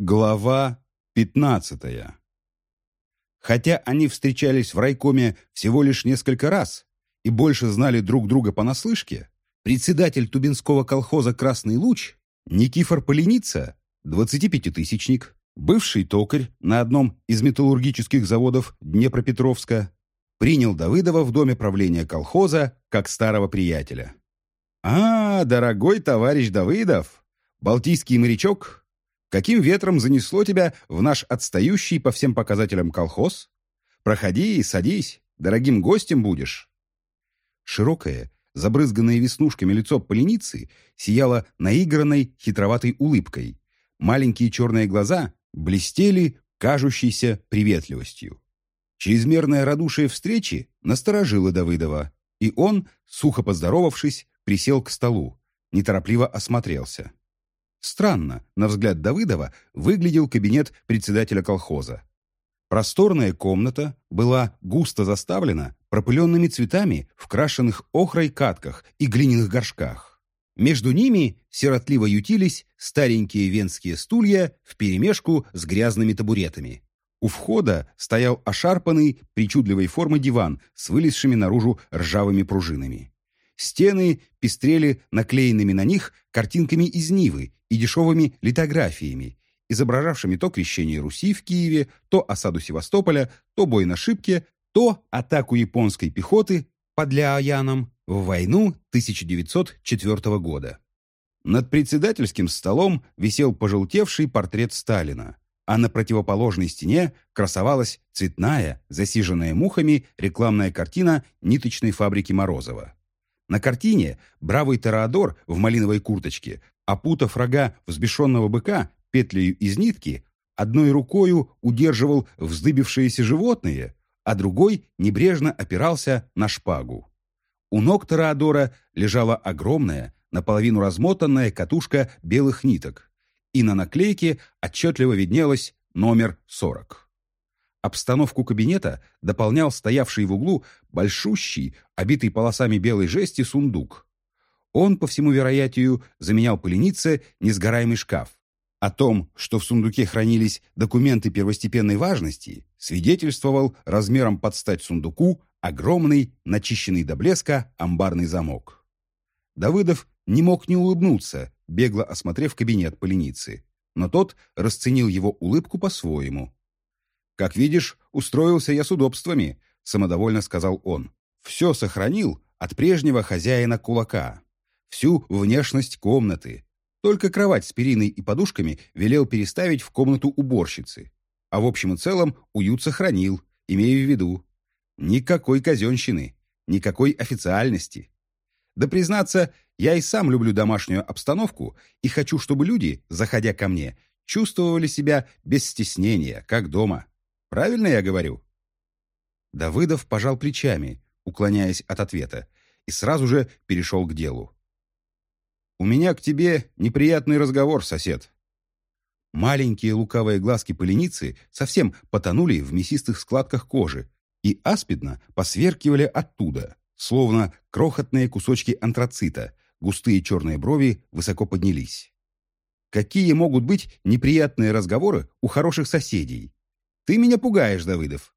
Глава 15 Хотя они встречались в райкоме всего лишь несколько раз и больше знали друг друга понаслышке, председатель Тубинского колхоза «Красный луч» Никифор Поленица, 25-тысячник, бывший токарь на одном из металлургических заводов Днепропетровска, принял Давыдова в доме правления колхоза как старого приятеля. «А, дорогой товарищ Давыдов, балтийский морячок, Каким ветром занесло тебя в наш отстающий по всем показателям колхоз? Проходи и садись, дорогим гостем будешь». Широкое, забрызганное веснушками лицо поленицы сияло наигранной хитроватой улыбкой. Маленькие черные глаза блестели кажущейся приветливостью. Чрезмерное радушие встречи насторожило Давыдова, и он, сухо поздоровавшись, присел к столу, неторопливо осмотрелся. Странно, на взгляд Давыдова, выглядел кабинет председателя колхоза. Просторная комната была густо заставлена пропыленными цветами в крашенных охрой катках и глиняных горшках. Между ними сиротливо ютились старенькие венские стулья вперемешку с грязными табуретами. У входа стоял ошарпанный, причудливой формы диван с вылезшими наружу ржавыми пружинами. Стены пестрели наклеенными на них картинками из Нивы и дешевыми литографиями, изображавшими то крещение Руси в Киеве, то осаду Севастополя, то бой на Шибке, то атаку японской пехоты под Ляояном в войну 1904 года. Над председательским столом висел пожелтевший портрет Сталина, а на противоположной стене красовалась цветная, засиженная мухами рекламная картина ниточной фабрики Морозова. На картине бравый Тореадор в малиновой курточке, опутав рога взбешенного быка петлею из нитки, одной рукою удерживал вздыбившиеся животные, а другой небрежно опирался на шпагу. У ног Тореадора лежала огромная, наполовину размотанная катушка белых ниток, и на наклейке отчетливо виднелось номер 40. Обстановку кабинета дополнял стоявший в углу большущий, обитый полосами белой жести сундук. Он, по всему вероятию, заменял поленице несгораемый шкаф. О том, что в сундуке хранились документы первостепенной важности, свидетельствовал размером под стать сундуку огромный, начищенный до блеска амбарный замок. Давыдов не мог не улыбнуться, бегло осмотрев кабинет поленицы, но тот расценил его улыбку по-своему. «Как видишь, устроился я с удобствами», — самодовольно сказал он. «Все сохранил от прежнего хозяина кулака. Всю внешность комнаты. Только кровать с периной и подушками велел переставить в комнату уборщицы. А в общем и целом уют сохранил, имею в виду. Никакой казенщины, никакой официальности. Да признаться, я и сам люблю домашнюю обстановку и хочу, чтобы люди, заходя ко мне, чувствовали себя без стеснения, как дома. Правильно я говорю?» Давыдов пожал плечами, уклоняясь от ответа, и сразу же перешел к делу. «У меня к тебе неприятный разговор, сосед». Маленькие лукавые глазки поленицы совсем потонули в мясистых складках кожи и аспидно посверкивали оттуда, словно крохотные кусочки антрацита, густые черные брови высоко поднялись. Какие могут быть неприятные разговоры у хороших соседей, ты меня пугаешь, Давыдов.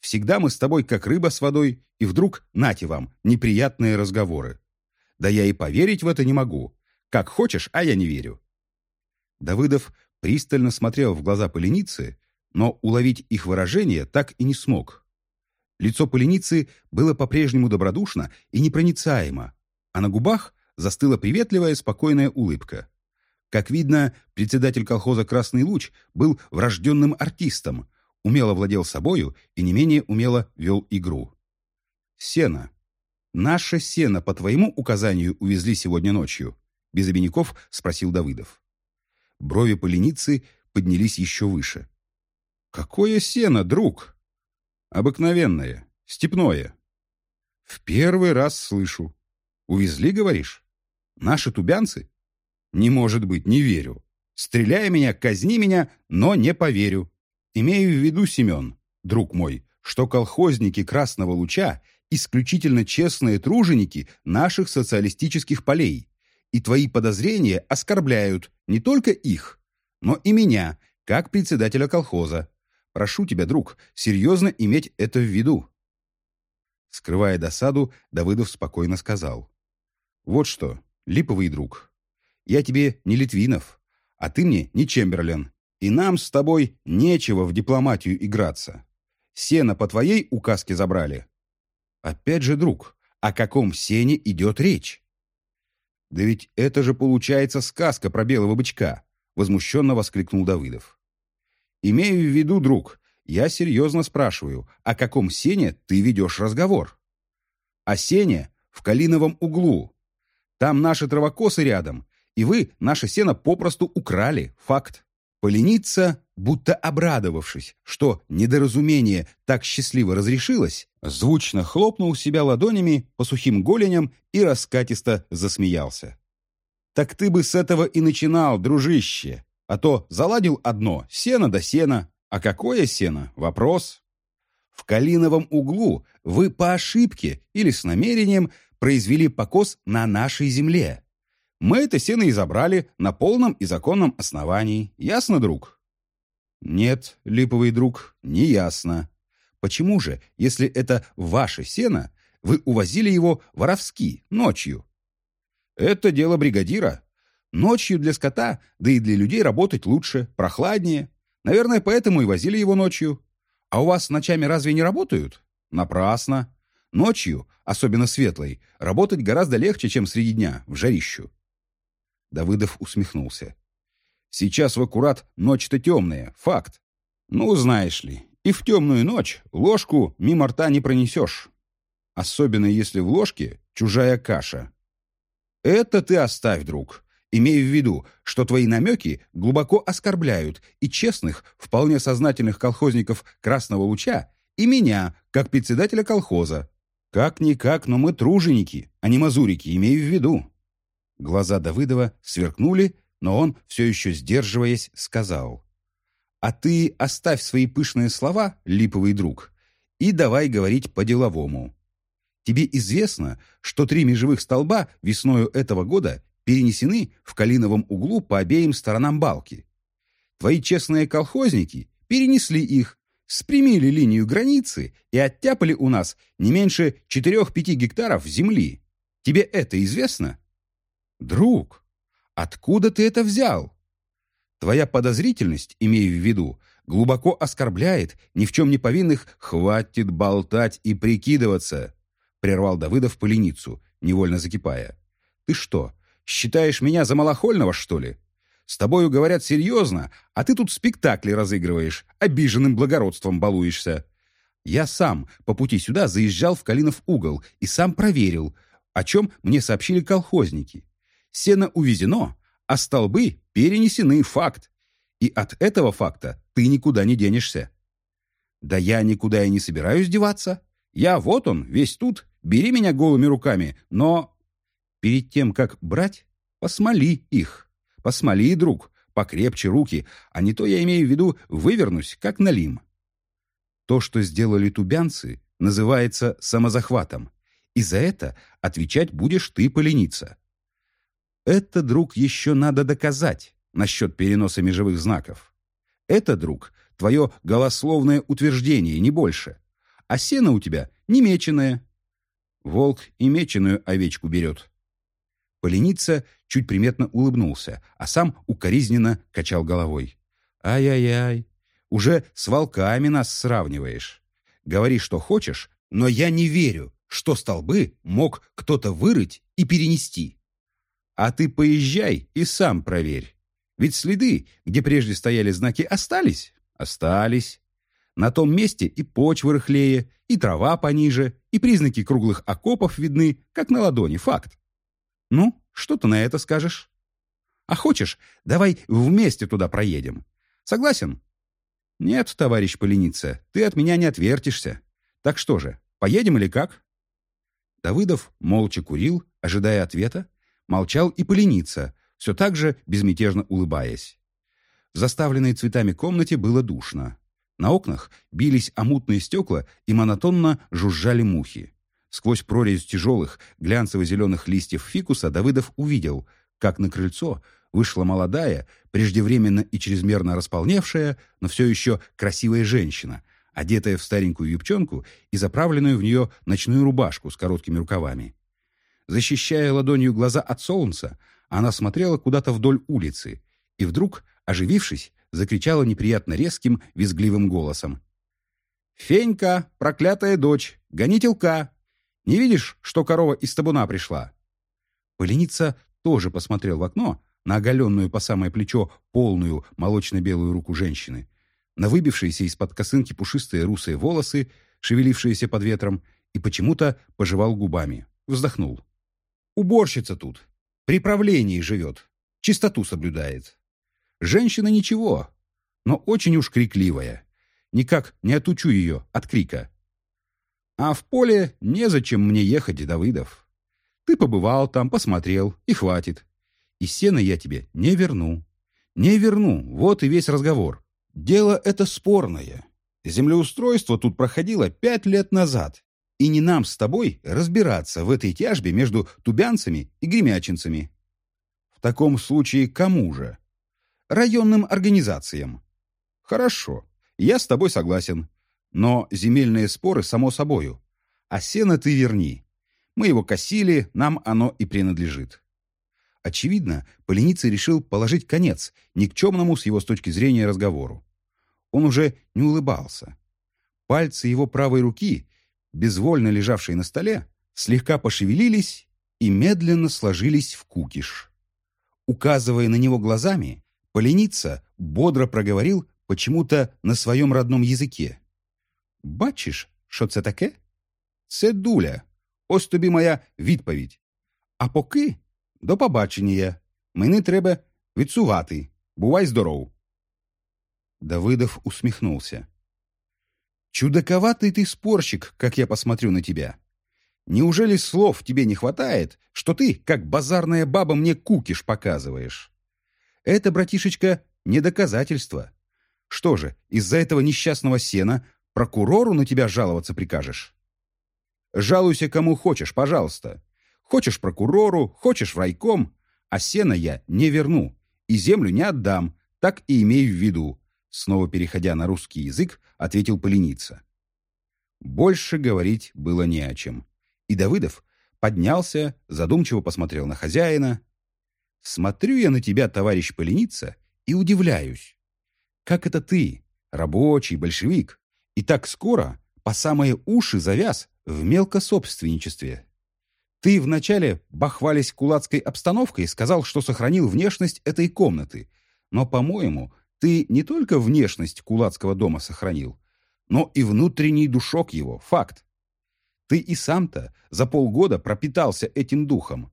Всегда мы с тобой как рыба с водой, и вдруг, нате вам, неприятные разговоры. Да я и поверить в это не могу. Как хочешь, а я не верю». Давыдов пристально смотрел в глаза поленицы, но уловить их выражение так и не смог. Лицо поленицы было по-прежнему добродушно и непроницаемо, а на губах застыла приветливая спокойная улыбка. Как видно, председатель колхоза «Красный луч» был врожденным артистом, умело владел собою и не менее умело вел игру. «Сено. Наше сено по твоему указанию увезли сегодня ночью?» Без обиняков спросил Давыдов. Брови поленицы поднялись еще выше. «Какое сено, друг?» «Обыкновенное, степное». «В первый раз слышу. Увезли, говоришь? Наши тубянцы?» «Не может быть, не верю. Стреляй меня, казни меня, но не поверю. Имею в виду, Семен, друг мой, что колхозники Красного Луча исключительно честные труженики наших социалистических полей, и твои подозрения оскорбляют не только их, но и меня, как председателя колхоза. Прошу тебя, друг, серьезно иметь это в виду». Скрывая досаду, Давыдов спокойно сказал. «Вот что, липовый друг, я тебе не Литвинов, а ты мне не Чемберлен, и нам с тобой нечего в дипломатию играться. Сено по твоей указке забрали». «Опять же, друг, о каком сене идет речь?» «Да ведь это же получается сказка про белого бычка», — возмущенно воскликнул Давыдов. «Имею в виду, друг, я серьезно спрашиваю, о каком сене ты ведешь разговор?» «О сене в Калиновом углу. Там наши травокосы рядом, и вы наше сено попросту украли, факт». Полениться, будто обрадовавшись, что недоразумение так счастливо разрешилось, звучно хлопнул себя ладонями по сухим голеням и раскатисто засмеялся. «Так ты бы с этого и начинал, дружище, а то заладил одно, сено да сено, а какое сено — вопрос. В Калиновом углу вы по ошибке или с намерением произвели покос на нашей земле, мы это сено и забрали на полном и законном основании. Ясно, друг? Нет, липовый друг, не ясно. Почему же, если это ваше сено, вы увозили его воровски, ночью? Это дело бригадира. Ночью для скота, да и для людей работать лучше, прохладнее. Наверное, поэтому и возили его ночью. А у вас ночами разве не работают? Напрасно. Ночью, особенно светлой, работать гораздо легче, чем среди дня, в жарищу. Давыдов усмехнулся. «Сейчас в аккурат ночь-то темная, факт. Ну, знаешь ли, и в темную ночь ложку мимо рта не пронесешь. Особенно если в ложке чужая каша. Это ты оставь, друг, имея в виду, что твои намеки глубоко оскорбляют и честных, вполне сознательных колхозников Красного Луча, и меня, как председателя колхоза. Как-никак, но мы труженики, а не мазурики, имею в виду. Глаза Давыдова сверкнули, но он, все еще сдерживаясь, сказал. «А ты оставь свои пышные слова, липовый друг, и давай говорить по-деловому. Тебе известно, что три межевых столба весною этого года перенесены в Калиновом углу по обеим сторонам балки. Твои честные колхозники перенесли их, спрямили линию границы и оттяпали у нас не меньше 4-5 гектаров земли. Тебе это известно?» «Друг, откуда ты это взял?» Твоя подозрительность, имею в виду, глубоко оскорбляет ни в чем не повинных «хватит болтать и прикидываться», прервал Давыдов поленицу, невольно закипая. «Ты что, считаешь меня за малохольного, что ли? С тобою говорят серьезно, а ты тут спектакли разыгрываешь, обиженным благородством балуешься. Я сам по пути сюда заезжал в Калинов угол и сам проверил, о чем мне сообщили колхозники. Сено увезено, а столбы перенесены, факт. И от этого факта ты никуда не денешься. Да я никуда и не собираюсь деваться. Я вот он, весь тут, бери меня голыми руками, но... Перед тем, как брать, посмоли их. Посмоли, друг, покрепче руки, а не то я имею в виду вывернусь, как налим. То, что сделали тубянцы, называется самозахватом. И за это отвечать будешь ты полениться. Это, друг, еще надо доказать насчет переноса межевых знаков. Это, друг, твое голословное утверждение, не больше. А сено у тебя не меченое. Волк и меченую овечку берет. Поленица чуть приметно улыбнулся, а сам укоризненно качал головой. «Ай-яй-яй, уже с волками нас сравниваешь. Говори, что хочешь, но я не верю, что столбы мог кто-то вырыть и перенести. А ты поезжай и сам проверь. Ведь следы, где прежде стояли знаки, остались? Остались. На том месте и почва рыхлее, и трава пониже, и признаки круглых окопов видны, как на ладони, факт. Ну, что ты на это скажешь? А хочешь, давай вместе туда проедем. Согласен? Нет, товарищ Поленица, ты от меня не отвертишься. Так что же, поедем или как? Давыдов молча курил, ожидая ответа, Молчал и поленица, все так же безмятежно улыбаясь. В заставленной цветами комнате было душно. На окнах бились омутные стекла и монотонно жужжали мухи. Сквозь прорезь тяжелых, глянцево-зеленых листьев фикуса Давыдов увидел, как на крыльцо вышла молодая, преждевременно и чрезмерно располневшая, но все еще красивая женщина, одетая в старенькую юбчонку и заправленную в нее ночную рубашку с короткими рукавами. Защищая ладонью глаза от солнца, она смотрела куда-то вдоль улицы и вдруг, оживившись, закричала неприятно резким, визгливым голосом. «Фенька, проклятая дочь, гони телка! Не видишь, что корова из табуна пришла?» Поленица тоже посмотрел в окно на оголенную по самое плечо полную молочно-белую руку женщины, на выбившиеся из-под косынки пушистые русые волосы, шевелившиеся под ветром, и почему-то пожевал губами, вздохнул. «Уборщица тут, при правлении живет, чистоту соблюдает. Женщина ничего, но очень уж крикливая. Никак не отучу ее от крика. А в поле незачем мне ехать, Давыдов. Ты побывал там, посмотрел, и хватит. И сено я тебе не верну. Не верну, вот и весь разговор. Дело это спорное. Землеустройство тут проходило пять лет назад. И не нам с тобой разбираться в этой тяжбе между тубянцами и гремячинцами. В таком случае кому же? Районным организациям. Хорошо, я с тобой согласен. Но земельные споры само собою. А сено ты верни. Мы его косили, нам оно и принадлежит. Очевидно, Поленицый решил положить конец никчемному с его с точки зрения разговору. Он уже не улыбался. Пальцы его правой руки, безвольно лежавшие на столе, слегка пошевелились и медленно сложились в кукиш. Указывая на него глазами, Поленица бодро проговорил почему-то на своем родном язике. «Бачиш, що це таке? Це дуля. Ось тобі моя відповідь. А поки до побачення. Мені треба відсувати. Бувай здоров. Давыдов усмехнулся. «Чудаковатый ты спорщик, как я посмотрю на тебя. Неужели слов тебе не хватает, что ты, как базарная баба, мне кукиш показываешь? Это, братишечка, не доказательство. Что же, из-за этого несчастного сена прокурору на тебя жаловаться прикажешь? Жалуйся кому хочешь, пожалуйста. Хочешь прокурору, хочешь в райком, а сено я не верну и землю не отдам, так и имею в виду. Снова переходя на русский язык, ответил Поленица. Больше говорить было не о чем. И Давыдов поднялся, задумчиво посмотрел на хозяина. «Смотрю я на тебя, товарищ Поленица, и удивляюсь. Как это ты, рабочий, большевик, и так скоро по самые уши завяз в мелкособственничестве. Ты вначале, бахвались кулацкой обстановкой, сказал, что сохранил внешность этой комнаты. Но, по-моему, ты не только внешность кулацкого дома сохранил, но и внутренний душок его, факт. Ты и сам-то за полгода пропитался этим духом.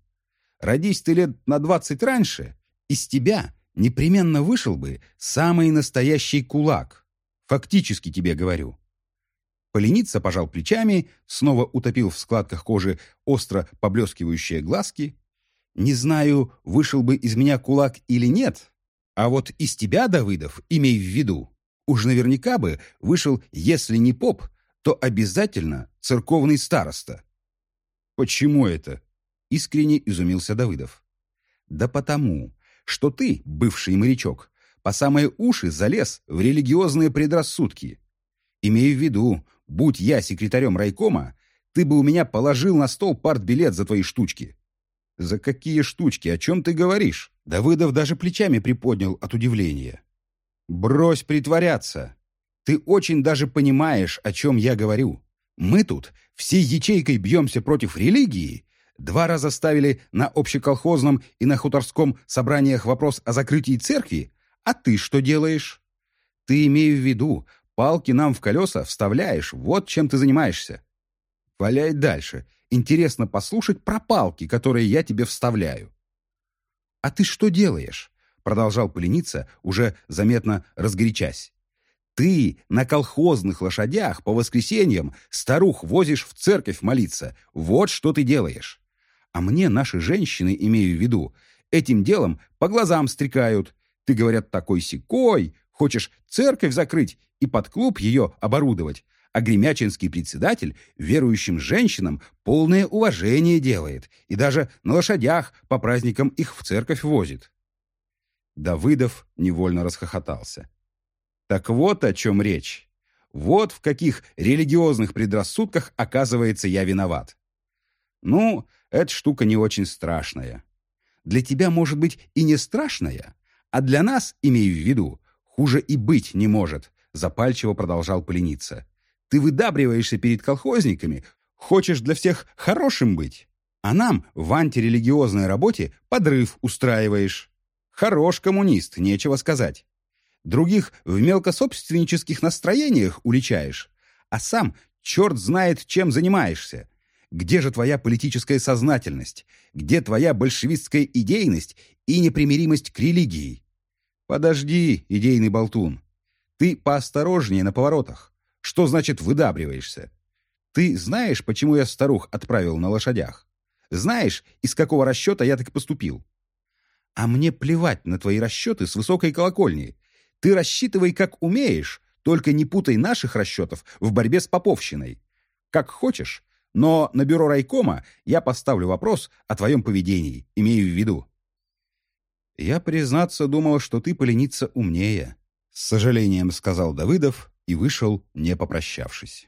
Родись ты лет на двадцать раньше, из тебя непременно вышел бы самый настоящий кулак. Фактически тебе говорю. Поленица пожал плечами, снова утопил в складках кожи остро поблескивающие глазки. «Не знаю, вышел бы из меня кулак или нет, а вот из тебя, Давыдов, имей в виду, уж наверняка бы вышел, если не поп, то обязательно церковный староста». «Почему это?» — искренне изумился Давыдов. «Да потому, что ты, бывший морячок, по самые уши залез в религиозные предрассудки. Имей в виду, Будь я секретарем райкома, ты бы у меня положил на стол партбилет за твои штучки. За какие штучки? О чем ты говоришь? Давыдов даже плечами приподнял от удивления. Брось притворяться. Ты очень даже понимаешь, о чем я говорю. Мы тут всей ячейкой бьемся против религии. Два раза ставили на общеколхозном и на хуторском собраниях вопрос о закрытии церкви. А ты что делаешь? Ты имей в виду, Палки нам в колеса вставляешь, вот чем ты занимаешься. Валяй дальше. Интересно послушать про палки, которые я тебе вставляю. А ты что делаешь? Продолжал полениться, уже заметно разгорячась. Ты на колхозных лошадях по воскресеньям старух возишь в церковь молиться. Вот что ты делаешь. А мне наши женщины, имею в виду, этим делом по глазам стрекают. Ты, говорят, такой секой, хочешь церковь закрыть и под клуб ее оборудовать, а гремячинский председатель верующим женщинам полное уважение делает и даже на лошадях по праздникам их в церковь возит. Давыдов невольно расхохотался. Так вот о чем речь. Вот в каких религиозных предрассудках, оказывается, я виноват. Ну, эта штука не очень страшная. Для тебя, может быть, и не страшная, а для нас, имею в виду, хуже и быть не может, запальчиво продолжал полениться. Ты выдабриваешься перед колхозниками, хочешь для всех хорошим быть, а нам в антирелигиозной работе подрыв устраиваешь. Хорош коммунист, нечего сказать. Других в мелкособственнических настроениях уличаешь, а сам черт знает, чем занимаешься. Где же твоя политическая сознательность? Где твоя большевистская идейность и непримиримость к религии? Подожди, идейный болтун. Ты поосторожнее на поворотах. Что значит выдабриваешься? Ты знаешь, почему я старух отправил на лошадях? Знаешь, из какого расчета я так поступил? А мне плевать на твои расчеты с высокой колокольни. Ты рассчитывай, как умеешь, только не путай наших расчетов в борьбе с поповщиной. Как хочешь, но на бюро райкома я поставлю вопрос о твоем поведении, имею в виду. Я, признаться, думал, что ты полениться умнее, с сожалением сказал Давыдов и вышел, не попрощавшись.